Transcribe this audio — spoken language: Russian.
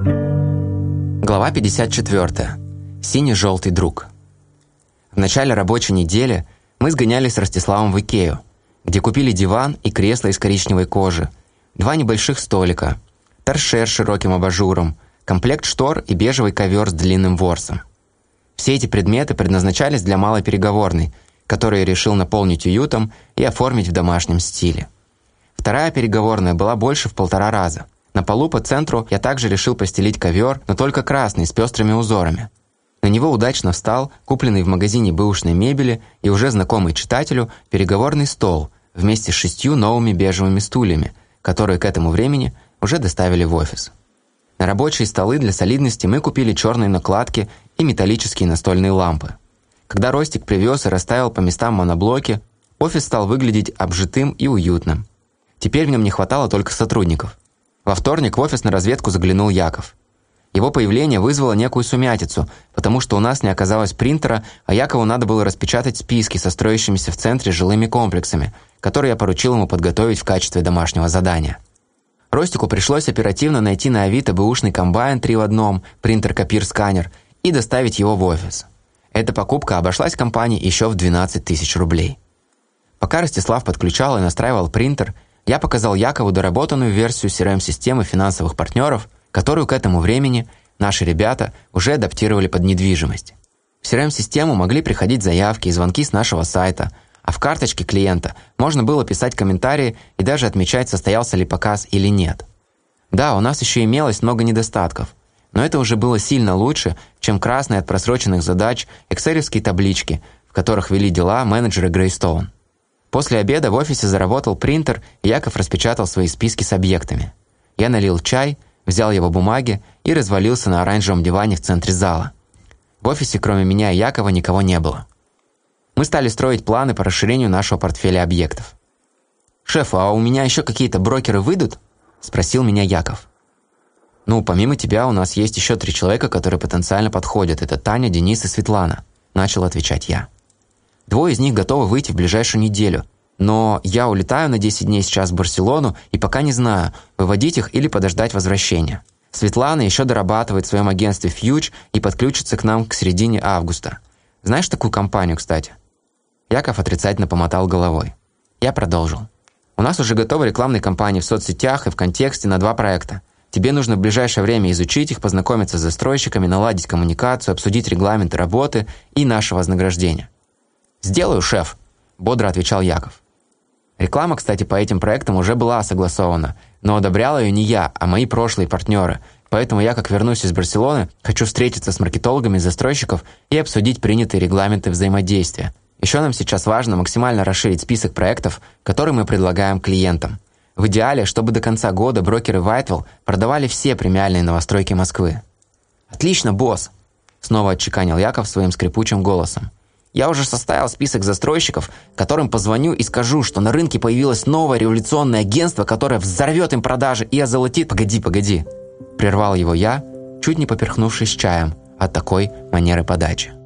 Глава 54. Синий-желтый друг. В начале рабочей недели мы сгонялись с Ростиславом в Икею, где купили диван и кресло из коричневой кожи, два небольших столика, торшер с широким абажуром, комплект штор и бежевый ковер с длинным ворсом. Все эти предметы предназначались для малой переговорной, которую я решил наполнить уютом и оформить в домашнем стиле. Вторая переговорная была больше в полтора раза – на полу по центру я также решил постелить ковер, но только красный, с пестрыми узорами. На него удачно встал купленный в магазине бэушной мебели и уже знакомый читателю переговорный стол вместе с шестью новыми бежевыми стульями, которые к этому времени уже доставили в офис. На рабочие столы для солидности мы купили черные накладки и металлические настольные лампы. Когда Ростик привез и расставил по местам моноблоки, офис стал выглядеть обжитым и уютным. Теперь в нем не хватало только сотрудников – во вторник в офис на разведку заглянул Яков. Его появление вызвало некую сумятицу, потому что у нас не оказалось принтера, а Якову надо было распечатать списки со строящимися в центре жилыми комплексами, которые я поручил ему подготовить в качестве домашнего задания. Ростику пришлось оперативно найти на Авито бэушный комбайн 3 в одном, принтер-копир-сканер, и доставить его в офис. Эта покупка обошлась компании еще в 12 тысяч рублей. Пока Ростислав подключал и настраивал принтер – я показал Якову доработанную версию CRM-системы финансовых партнеров, которую к этому времени наши ребята уже адаптировали под недвижимость. В CRM-систему могли приходить заявки и звонки с нашего сайта, а в карточке клиента можно было писать комментарии и даже отмечать, состоялся ли показ или нет. Да, у нас еще имелось много недостатков, но это уже было сильно лучше, чем красные от просроченных задач экселевские таблички, в которых вели дела менеджеры Грейстоун. После обеда в офисе заработал принтер, и Яков распечатал свои списки с объектами. Я налил чай, взял его бумаги и развалился на оранжевом диване в центре зала. В офисе кроме меня и Якова никого не было. Мы стали строить планы по расширению нашего портфеля объектов. «Шеф, а у меня еще какие-то брокеры выйдут?» – спросил меня Яков. «Ну, помимо тебя у нас есть еще три человека, которые потенциально подходят. Это Таня, Денис и Светлана», – начал отвечать я. Двое из них готовы выйти в ближайшую неделю. Но я улетаю на 10 дней сейчас в Барселону и пока не знаю, выводить их или подождать возвращения. Светлана еще дорабатывает в своем агентстве «Фьюч» и подключится к нам к середине августа. Знаешь такую компанию, кстати?» Яков отрицательно помотал головой. Я продолжил. «У нас уже готовы рекламные кампании в соцсетях и в контексте на два проекта. Тебе нужно в ближайшее время изучить их, познакомиться с застройщиками, наладить коммуникацию, обсудить регламенты работы и наше вознаграждение. «Сделаю, шеф», – бодро отвечал Яков. Реклама, кстати, по этим проектам уже была согласована, но одобрял ее не я, а мои прошлые партнеры. Поэтому я, как вернусь из Барселоны, хочу встретиться с маркетологами застройщиков и обсудить принятые регламенты взаимодействия. Еще нам сейчас важно максимально расширить список проектов, которые мы предлагаем клиентам. В идеале, чтобы до конца года брокеры Whitewell продавали все премиальные новостройки Москвы. «Отлично, босс!» – снова отчеканил Яков своим скрипучим голосом. Я уже составил список застройщиков, которым позвоню и скажу, что на рынке появилось новое революционное агентство, которое взорвет им продажи и озолотит... Погоди, погоди. Прервал его я, чуть не поперхнувшись чаем от такой манеры подачи.